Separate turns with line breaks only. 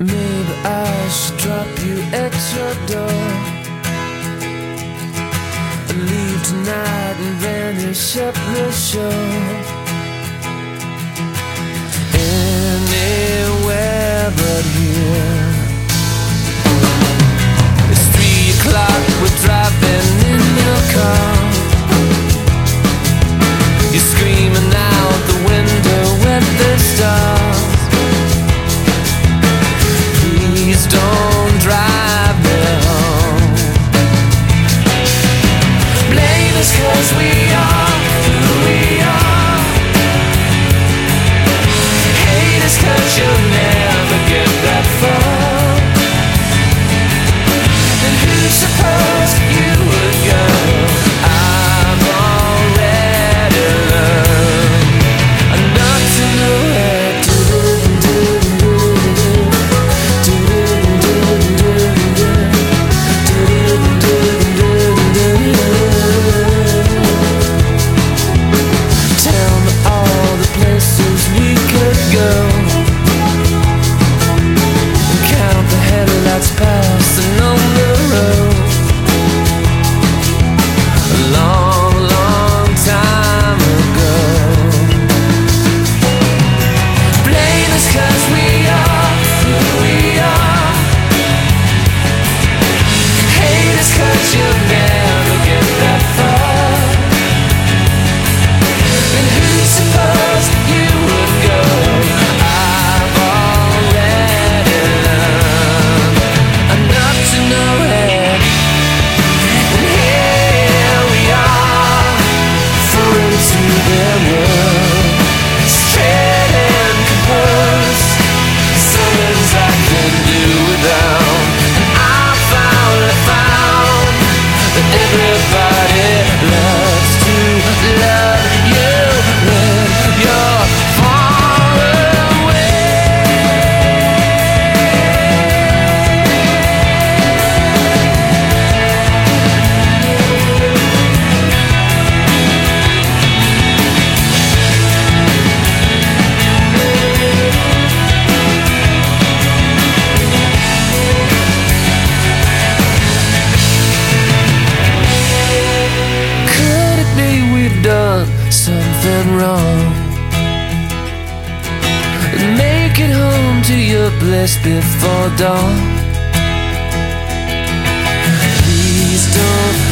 Maybe I should drop you at your door and leave tonight and vanish up the shore. Yeah. wrong. And make it home to your bliss before dawn. Please don't.